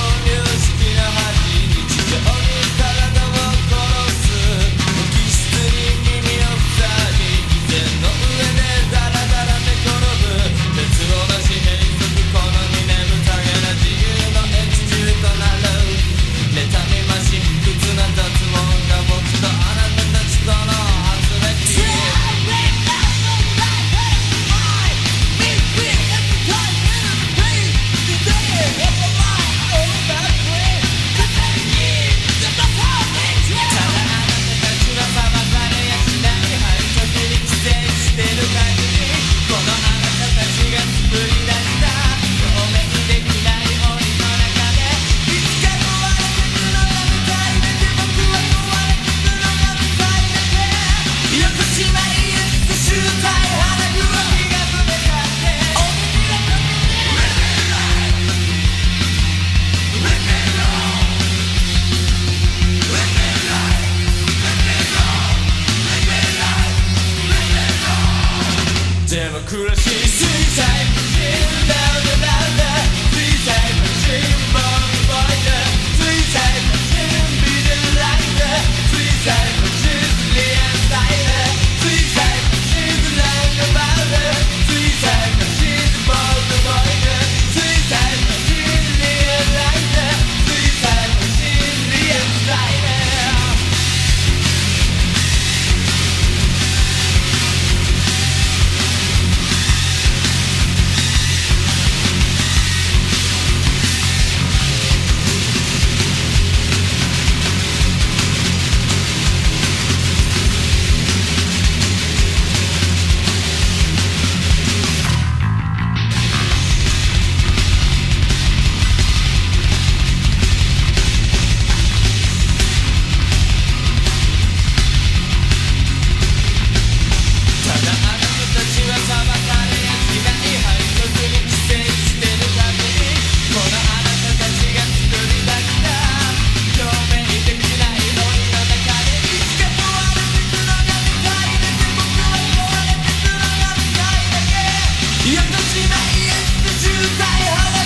on you. democracy. Three times a dream, da da. Three times. die hollow